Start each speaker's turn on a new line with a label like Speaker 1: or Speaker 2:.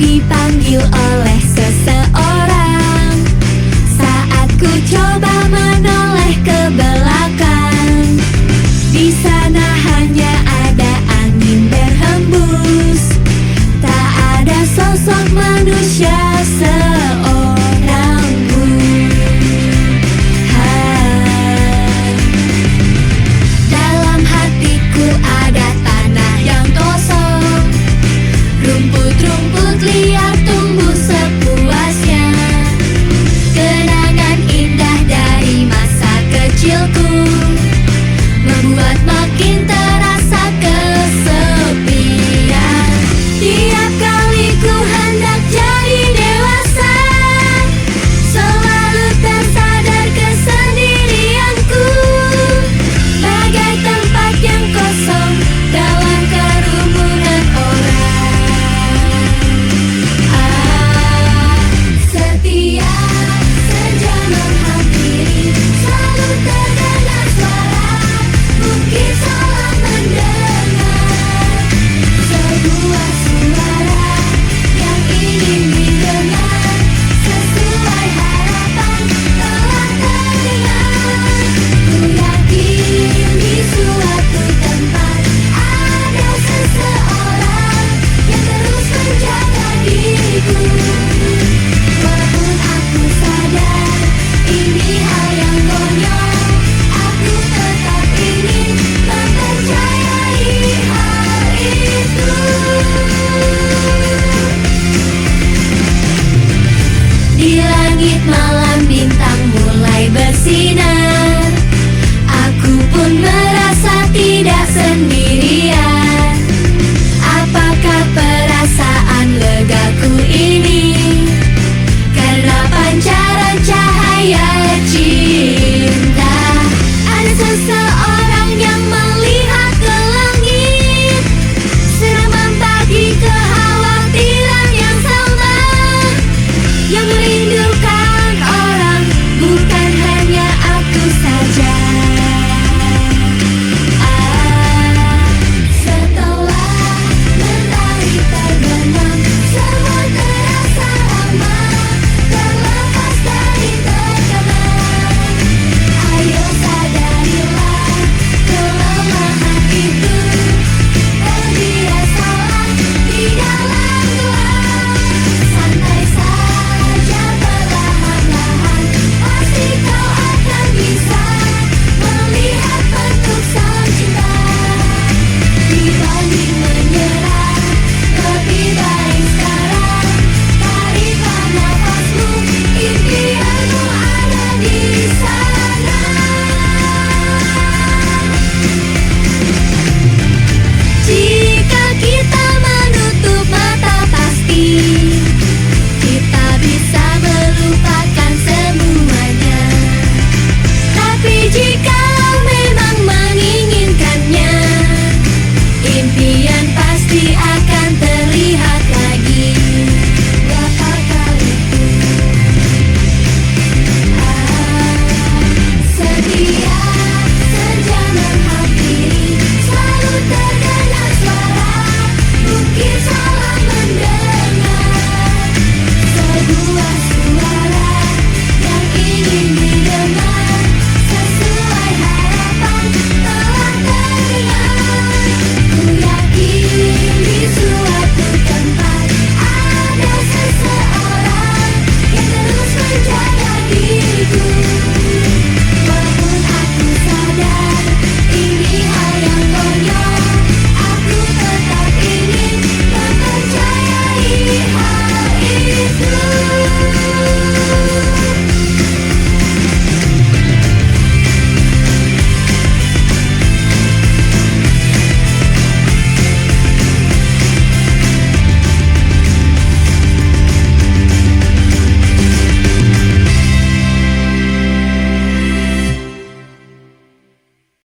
Speaker 1: dipanggil oleh seseorang. kecilku membuat makin terang. bintang mulai bersinar.